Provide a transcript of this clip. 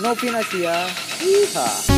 No Pinasia. Yeehaw.